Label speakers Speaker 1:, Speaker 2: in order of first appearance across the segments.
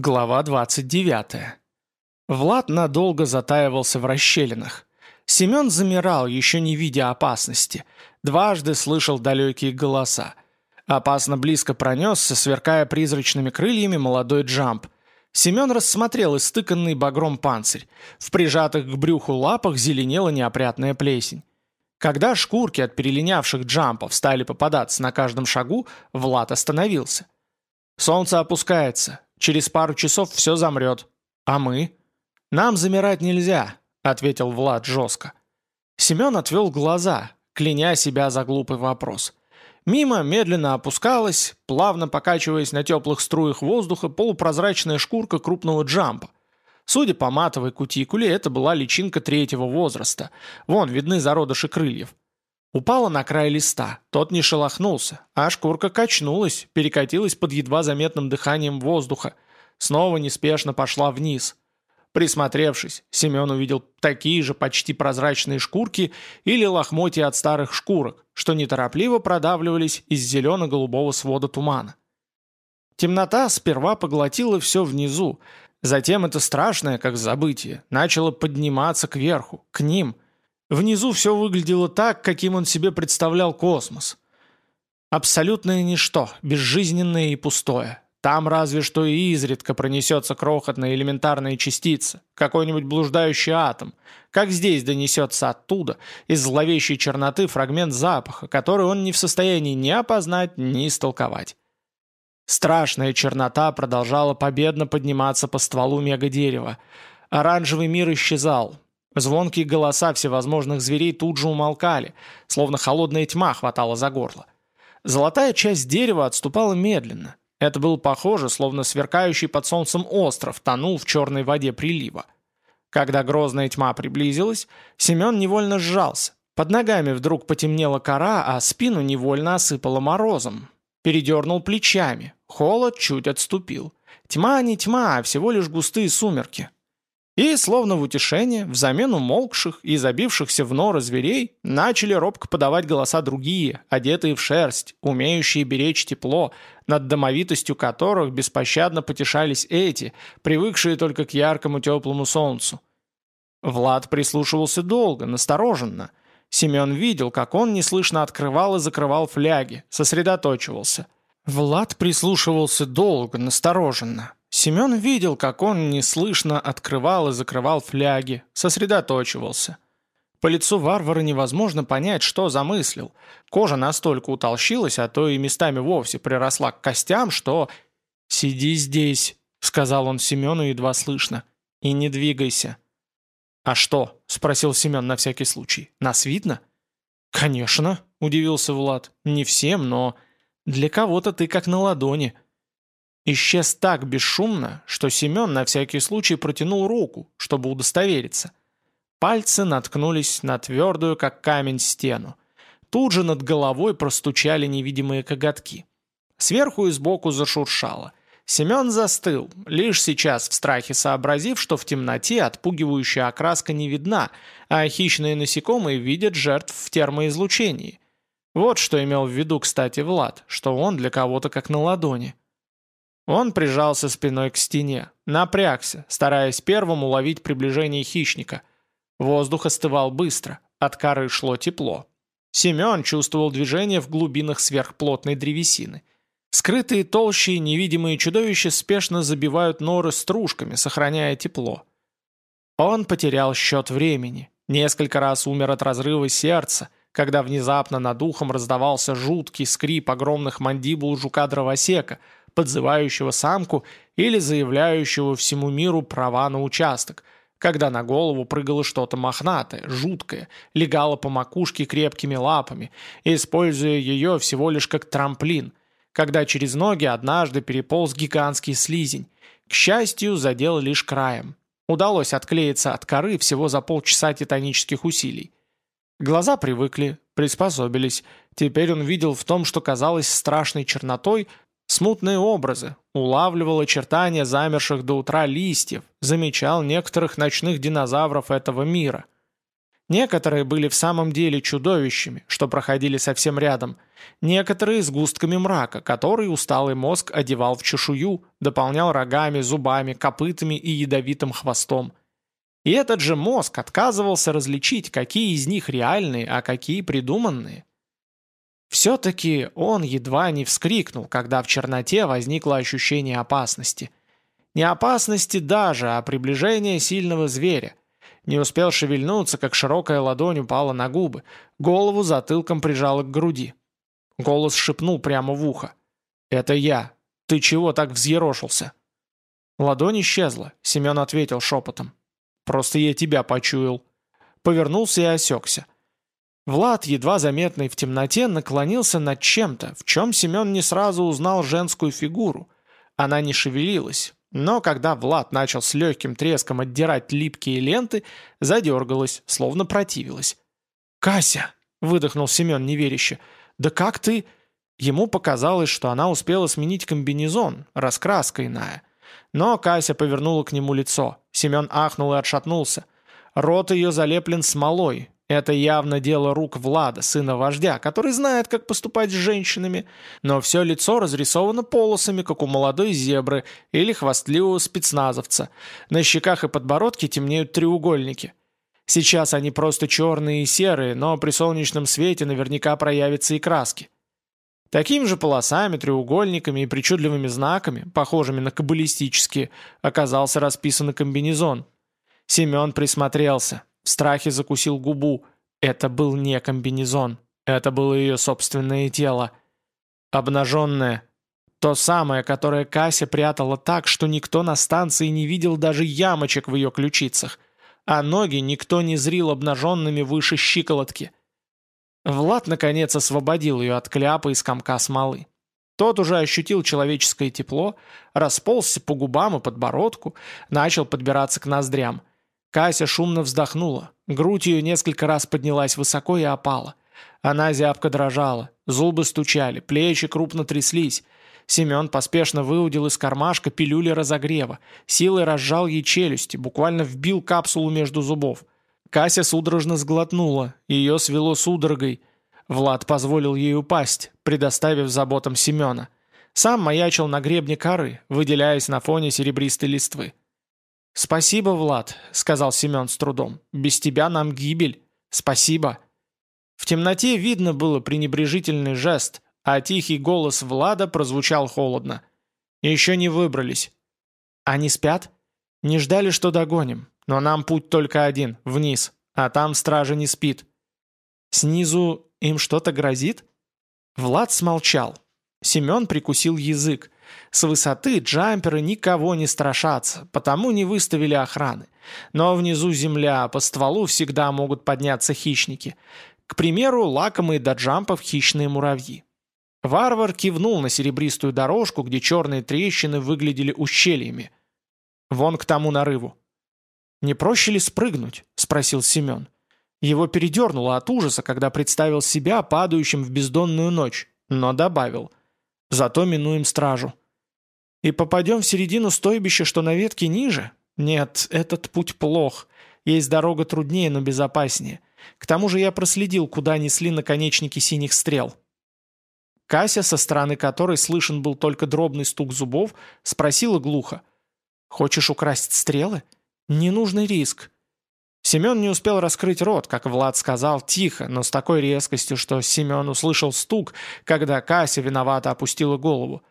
Speaker 1: Глава 29. Влад надолго затаивался в расщелинах. Семен замирал, еще не видя опасности. Дважды слышал далекие голоса. Опасно близко пронесся, сверкая призрачными крыльями, молодой джамп. Семен рассмотрел истыканный багром панцирь. В прижатых к брюху лапах зеленела неопрятная плесень. Когда шкурки от перелинявших джампов стали попадаться на каждом шагу, Влад остановился. «Солнце опускается. Через пару часов все замрет. А мы? Нам замирать нельзя, ответил Влад жестко. Семен отвел глаза, кляня себя за глупый вопрос. Мимо медленно опускалась, плавно покачиваясь на теплых струях воздуха, полупрозрачная шкурка крупного джампа. Судя по матовой кутикуле, это была личинка третьего возраста. Вон, видны зародыши крыльев. Упала на край листа, тот не шелохнулся, а шкурка качнулась, перекатилась под едва заметным дыханием воздуха, снова неспешно пошла вниз. Присмотревшись, Семен увидел такие же почти прозрачные шкурки или лохмотья от старых шкурок, что неторопливо продавливались из зелено-голубого свода тумана. Темнота сперва поглотила все внизу, затем это страшное, как забытие, начало подниматься кверху, к ним – Внизу все выглядело так, каким он себе представлял космос. Абсолютное ничто, безжизненное и пустое. Там разве что и изредка пронесется крохотная элементарная частица, какой-нибудь блуждающий атом, как здесь донесется оттуда, из зловещей черноты фрагмент запаха, который он не в состоянии ни опознать, ни истолковать. Страшная чернота продолжала победно подниматься по стволу мегадерева. Оранжевый мир исчезал, Звонкие голоса всевозможных зверей тут же умолкали, словно холодная тьма хватала за горло. Золотая часть дерева отступала медленно. Это было похоже, словно сверкающий под солнцем остров тонул в черной воде прилива. Когда грозная тьма приблизилась, Семен невольно сжался. Под ногами вдруг потемнела кора, а спину невольно осыпало морозом. Передернул плечами. Холод чуть отступил. Тьма не тьма, а всего лишь густые сумерки. И, словно в утешение, взамен умолкших и забившихся в норы зверей, начали робко подавать голоса другие, одетые в шерсть, умеющие беречь тепло, над домовитостью которых беспощадно потешались эти, привыкшие только к яркому теплому солнцу. Влад прислушивался долго, настороженно. Семен видел, как он неслышно открывал и закрывал фляги, сосредоточивался. Влад прислушивался долго, настороженно. Семен видел, как он неслышно открывал и закрывал фляги, сосредоточивался. По лицу варвара невозможно понять, что замыслил. Кожа настолько утолщилась, а то и местами вовсе приросла к костям, что... «Сиди здесь», — сказал он Семену едва слышно, — «и не двигайся». «А что?» — спросил Семен на всякий случай. «Нас видно?» «Конечно», — удивился Влад. «Не всем, но для кого-то ты как на ладони». Исчез так бесшумно, что Семен на всякий случай протянул руку, чтобы удостовериться. Пальцы наткнулись на твердую, как камень, стену. Тут же над головой простучали невидимые коготки. Сверху и сбоку зашуршало. Семен застыл, лишь сейчас в страхе сообразив, что в темноте отпугивающая окраска не видна, а хищные насекомые видят жертв в термоизлучении. Вот что имел в виду, кстати, Влад, что он для кого-то как на ладони. Он прижался спиной к стене, напрягся, стараясь первым уловить приближение хищника. Воздух остывал быстро, от коры шло тепло. Семен чувствовал движение в глубинах сверхплотной древесины. Скрытые толщи невидимые чудовища спешно забивают норы стружками, сохраняя тепло. Он потерял счет времени. Несколько раз умер от разрыва сердца, когда внезапно над ухом раздавался жуткий скрип огромных мандибул жука-дровосека — подзывающего самку или заявляющего всему миру права на участок, когда на голову прыгало что-то мохнатое, жуткое, легало по макушке крепкими лапами, используя ее всего лишь как трамплин, когда через ноги однажды переполз гигантский слизень. К счастью, задел лишь краем. Удалось отклеиться от коры всего за полчаса титанических усилий. Глаза привыкли, приспособились. Теперь он видел в том, что казалось страшной чернотой, Смутные образы, улавливал очертания замерших до утра листьев, замечал некоторых ночных динозавров этого мира. Некоторые были в самом деле чудовищами, что проходили совсем рядом. Некоторые с густками мрака, который усталый мозг одевал в чешую, дополнял рогами, зубами, копытами и ядовитым хвостом. И этот же мозг отказывался различить, какие из них реальные, а какие придуманные. Все-таки он едва не вскрикнул, когда в черноте возникло ощущение опасности. Не опасности даже, а приближения сильного зверя. Не успел шевельнуться, как широкая ладонь упала на губы, голову затылком прижала к груди. Голос шепнул прямо в ухо. «Это я. Ты чего так взъерошился?» Ладонь исчезла, Семен ответил шепотом. «Просто я тебя почуял». Повернулся и осекся. Влад, едва заметный в темноте, наклонился над чем-то, в чем Семен не сразу узнал женскую фигуру. Она не шевелилась, но когда Влад начал с легким треском отдирать липкие ленты, задергалась, словно противилась. «Кася!» — выдохнул Семен неверяще. «Да как ты...» Ему показалось, что она успела сменить комбинезон, раскраска иная. Но Кася повернула к нему лицо. Семен ахнул и отшатнулся. Рот ее залеплен смолой, это явно дело рук Влада, сына вождя, который знает, как поступать с женщинами, но все лицо разрисовано полосами, как у молодой зебры или хвастливого спецназовца. На щеках и подбородке темнеют треугольники. Сейчас они просто черные и серые, но при солнечном свете наверняка проявятся и краски. Такими же полосами, треугольниками и причудливыми знаками, похожими на каббалистические, оказался расписан комбинезон. Семен присмотрелся. В страхе закусил губу. Это был не комбинезон. Это было ее собственное тело. Обнаженное. То самое, которое Кася прятала так, что никто на станции не видел даже ямочек в ее ключицах. А ноги никто не зрил обнаженными выше щиколотки. Влад, наконец, освободил ее от кляпа из комка смолы. Тот уже ощутил человеческое тепло, расползся по губам и подбородку, начал подбираться к ноздрям. Кася шумно вздохнула. Грудь ее несколько раз поднялась высоко и опала. Она зябко дрожала, зубы стучали, плечи крупно тряслись. Семен поспешно выудил из кармашка пилюли разогрева, силой разжал ей челюсти, буквально вбил капсулу между зубов. Кася судорожно сглотнула, ее свело судорогой. Влад позволил ей упасть, предоставив заботам Семена. Сам маячил на гребне коры, выделяясь на фоне серебристой листвы. «Спасибо, Влад», — сказал Семен с трудом. «Без тебя нам гибель. Спасибо». В темноте видно было пренебрежительный жест, а тихий голос Влада прозвучал холодно. «Еще не выбрались». «Они спят?» «Не ждали, что догоним. Но нам путь только один, вниз. А там стража не спит». «Снизу им что-то грозит?» Влад смолчал. Семен прикусил язык. С высоты джамперы никого не страшатся, потому не выставили охраны. Но внизу земля, по стволу всегда могут подняться хищники. К примеру, лакомые до джампов хищные муравьи. Варвар кивнул на серебристую дорожку, где черные трещины выглядели ущельями. Вон к тому нарыву. «Не проще ли спрыгнуть?» — спросил Семен. Его передернуло от ужаса, когда представил себя падающим в бездонную ночь, но добавил. «Зато минуем стражу». И попадем в середину стойбища, что на ветке ниже? Нет, этот путь плох. Есть дорога труднее, но безопаснее. К тому же я проследил, куда несли наконечники синих стрел. Кася, со стороны которой слышен был только дробный стук зубов, спросила глухо. «Хочешь украсть стрелы? Ненужный риск». Семен не успел раскрыть рот, как Влад сказал тихо, но с такой резкостью, что Семен услышал стук, когда Кася виновато опустила голову.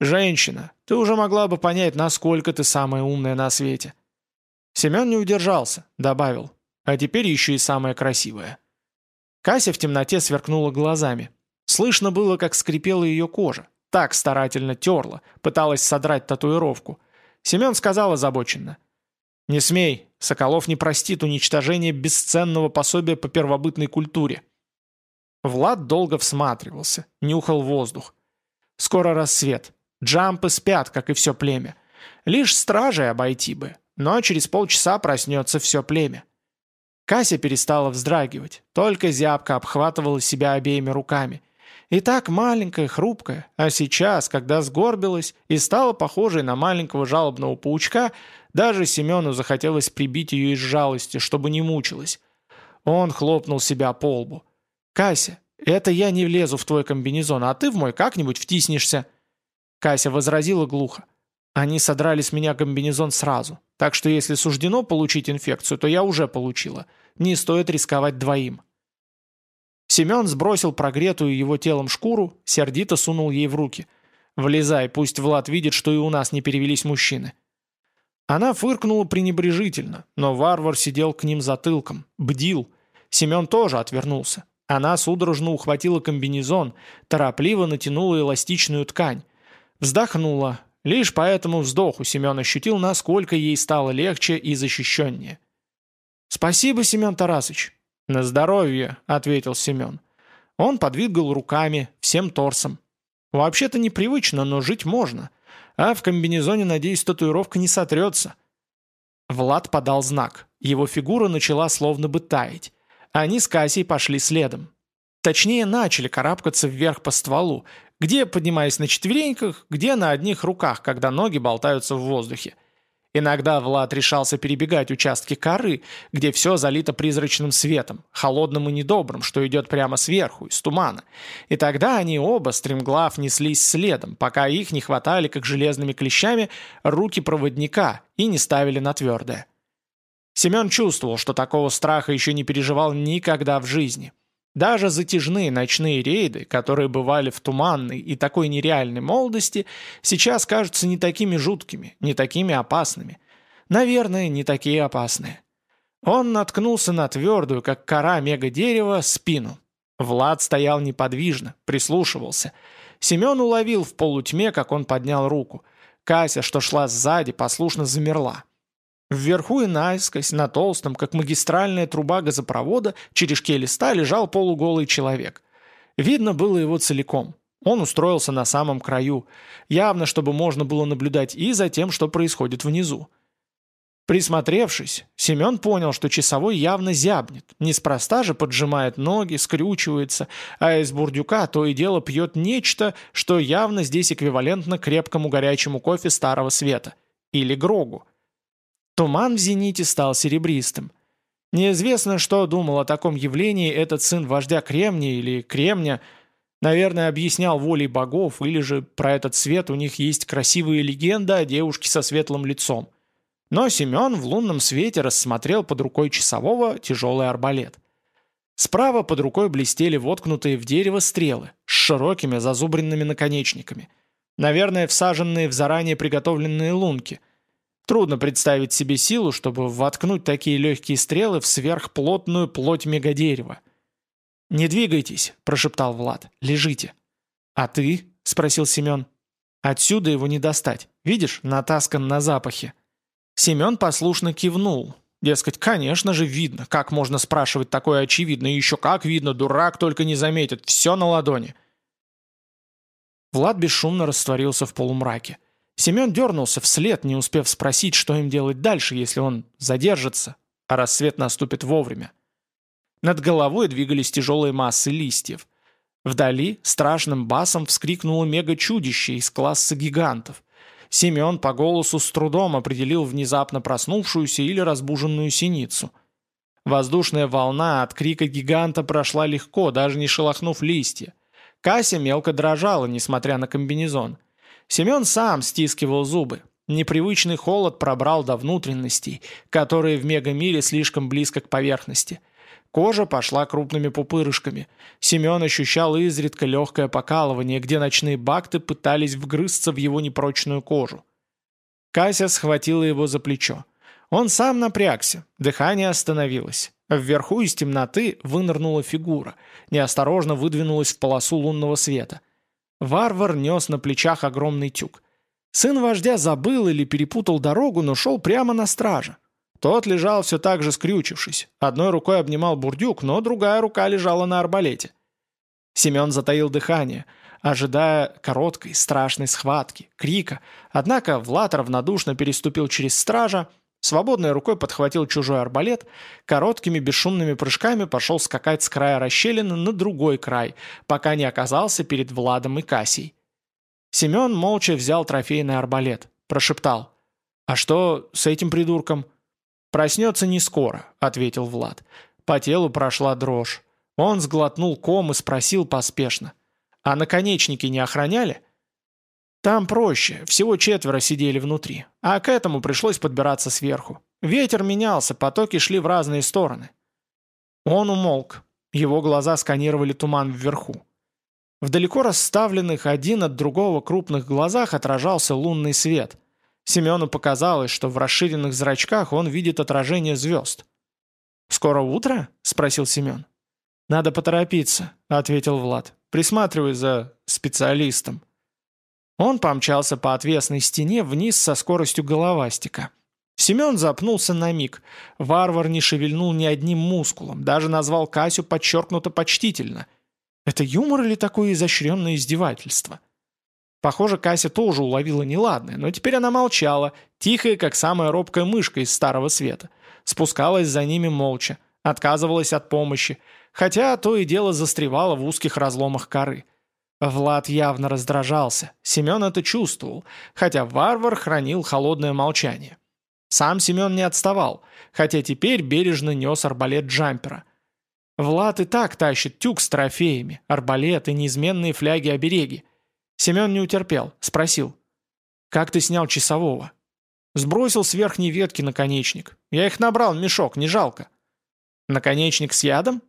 Speaker 1: «Женщина, ты уже могла бы понять, насколько ты самая умная на свете». Семен не удержался, добавил. «А теперь еще и самая красивая». Кася в темноте сверкнула глазами. Слышно было, как скрипела ее кожа. Так старательно терла, пыталась содрать татуировку. Семен сказал озабоченно. «Не смей, Соколов не простит уничтожение бесценного пособия по первобытной культуре». Влад долго всматривался, нюхал воздух. «Скоро рассвет. Джампы спят, как и все племя. Лишь стражей обойти бы, но через полчаса проснется все племя. Кася перестала вздрагивать, только зябко обхватывала себя обеими руками. И так маленькая, хрупкая, а сейчас, когда сгорбилась и стала похожей на маленького жалобного паучка, даже Семену захотелось прибить ее из жалости, чтобы не мучилась. Он хлопнул себя по лбу. «Кася, это я не влезу в твой комбинезон, а ты в мой как-нибудь втиснешься». Кася возразила глухо. Они содрали с меня комбинезон сразу, так что если суждено получить инфекцию, то я уже получила. Не стоит рисковать двоим. Семен сбросил прогретую его телом шкуру, сердито сунул ей в руки. «Влезай, пусть Влад видит, что и у нас не перевелись мужчины». Она фыркнула пренебрежительно, но варвар сидел к ним затылком, бдил. Семен тоже отвернулся. Она судорожно ухватила комбинезон, торопливо натянула эластичную ткань. Вздохнула. Лишь по этому вздоху Семен ощутил, насколько ей стало легче и защищеннее. «Спасибо, Семен Тарасыч». «На здоровье», — ответил Семен. Он подвигал руками, всем торсом. «Вообще-то непривычно, но жить можно. А в комбинезоне, надеюсь, татуировка не сотрется». Влад подал знак. Его фигура начала словно бы таять. Они с Кассией пошли следом. Точнее, начали карабкаться вверх по стволу, где поднимаясь на четвереньках, где на одних руках, когда ноги болтаются в воздухе. Иногда Влад решался перебегать участки коры, где все залито призрачным светом, холодным и недобрым, что идет прямо сверху, из тумана. И тогда они оба, стремглав, неслись следом, пока их не хватали, как железными клещами, руки проводника и не ставили на твердое. Семен чувствовал, что такого страха еще не переживал никогда в жизни. Даже затяжные ночные рейды, которые бывали в туманной и такой нереальной молодости, сейчас кажутся не такими жуткими, не такими опасными. Наверное, не такие опасные. Он наткнулся на твердую, как кора мега-дерева, спину. Влад стоял неподвижно, прислушивался. Семен уловил в полутьме, как он поднял руку. Кася, что шла сзади, послушно замерла. Вверху и наискось, на толстом, как магистральная труба газопровода, черешке листа лежал полуголый человек. Видно было его целиком. Он устроился на самом краю, явно, чтобы можно было наблюдать и за тем, что происходит внизу. Присмотревшись, Семен понял, что часовой явно зябнет, неспроста же поджимает ноги, скрючивается, а из бурдюка то и дело пьет нечто, что явно здесь эквивалентно крепкому горячему кофе старого света. Или грогу. Туман в зените стал серебристым. Неизвестно, что думал о таком явлении этот сын вождя Кремния или Кремня, наверное, объяснял волей богов, или же про этот свет у них есть красивая легенда о девушке со светлым лицом. Но Семен в лунном свете рассмотрел под рукой часового тяжелый арбалет. Справа под рукой блестели воткнутые в дерево стрелы с широкими зазубренными наконечниками. Наверное, всаженные в заранее приготовленные лунки – Трудно представить себе силу, чтобы воткнуть такие легкие стрелы в сверхплотную плоть мегадерева. «Не двигайтесь», – прошептал Влад. «Лежите». «А ты?» – спросил Семен. «Отсюда его не достать. Видишь, натаскан на запахе». Семен послушно кивнул. Дескать, конечно же, видно. Как можно спрашивать такое очевидно? И еще как видно, дурак только не заметит. Все на ладони. Влад бесшумно растворился в полумраке. Семен дернулся вслед, не успев спросить, что им делать дальше, если он задержится, а рассвет наступит вовремя. Над головой двигались тяжелые массы листьев. Вдали страшным басом вскрикнуло мега-чудище из класса гигантов. Семен по голосу с трудом определил внезапно проснувшуюся или разбуженную синицу. Воздушная волна от крика гиганта прошла легко, даже не шелохнув листья. Кася мелко дрожала, несмотря на комбинезон. Семен сам стискивал зубы. Непривычный холод пробрал до внутренностей, которые в мегамире слишком близко к поверхности. Кожа пошла крупными пупырышками. Семен ощущал изредка легкое покалывание, где ночные бакты пытались вгрызться в его непрочную кожу. Кася схватила его за плечо. Он сам напрягся, дыхание остановилось. Вверху из темноты вынырнула фигура, неосторожно выдвинулась в полосу лунного света. Варвар нес на плечах огромный тюк. Сын вождя забыл или перепутал дорогу, но шел прямо на стража. Тот лежал все так же скрючившись. Одной рукой обнимал бурдюк, но другая рука лежала на арбалете. Семен затаил дыхание, ожидая короткой, страшной схватки, крика. Однако Влад равнодушно переступил через стража, Свободной рукой подхватил чужой арбалет, короткими бесшумными прыжками пошел скакать с края расщелины на другой край, пока не оказался перед Владом и Кассией. Семен молча взял трофейный арбалет, прошептал. «А что с этим придурком?» «Проснется не скоро», — ответил Влад. По телу прошла дрожь. Он сглотнул ком и спросил поспешно. «А наконечники не охраняли?» «Там проще, всего четверо сидели внутри, а к этому пришлось подбираться сверху. Ветер менялся, потоки шли в разные стороны». Он умолк. Его глаза сканировали туман вверху. В далеко расставленных один от другого крупных глазах отражался лунный свет. Семену показалось, что в расширенных зрачках он видит отражение звезд. «Скоро утро?» — спросил Семен. «Надо поторопиться», — ответил Влад. «Присматривай за специалистом». Он помчался по отвесной стене вниз со скоростью головастика. Семен запнулся на миг. Варвар не шевельнул ни одним мускулом, даже назвал Касю подчеркнуто почтительно. Это юмор или такое изощренное издевательство? Похоже, Кася тоже уловила неладное, но теперь она молчала, тихая, как самая робкая мышка из Старого Света. Спускалась за ними молча, отказывалась от помощи, хотя то и дело застревала в узких разломах коры. Влад явно раздражался, Семен это чувствовал, хотя варвар хранил холодное молчание. Сам Семен не отставал, хотя теперь бережно нес арбалет джампера. Влад и так тащит тюк с трофеями, арбалет и неизменные фляги-обереги. Семен не утерпел, спросил. «Как ты снял часового?» Сбросил с верхней ветки наконечник. Я их набрал мешок, не жалко. Наконечник с ядом?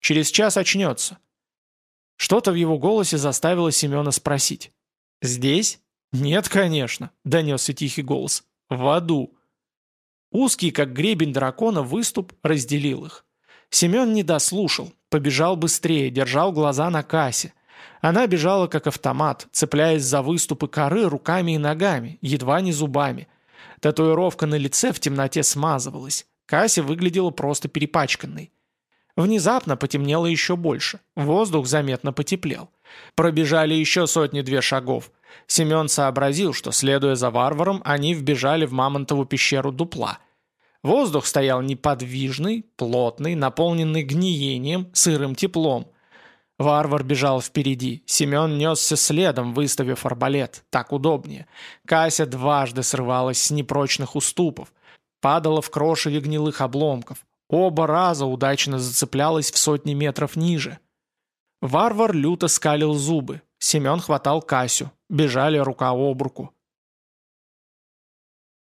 Speaker 1: Через час очнется. Что-то в его голосе заставило Семена спросить. «Здесь?» «Нет, конечно», — донесся тихий голос. «В аду». Узкий, как гребень дракона, выступ разделил их. Семен не дослушал, побежал быстрее, держал глаза на кассе. Она бежала как автомат, цепляясь за выступы коры руками и ногами, едва не зубами. Татуировка на лице в темноте смазывалась. Кася выглядела просто перепачканной. Внезапно потемнело еще больше. Воздух заметно потеплел. Пробежали еще сотни-две шагов. Семен сообразил, что, следуя за варваром, они вбежали в Мамонтову пещеру дупла. Воздух стоял неподвижный, плотный, наполненный гниением, сырым теплом. Варвар бежал впереди, Семен несся следом, выставив арбалет. Так удобнее. Кася дважды срывалась с непрочных уступов, падала в крошеве гнилых обломков. Оба раза удачно зацеплялась в сотни метров ниже. Варвар люто скалил зубы. Семен хватал Касю. Бежали рука об руку.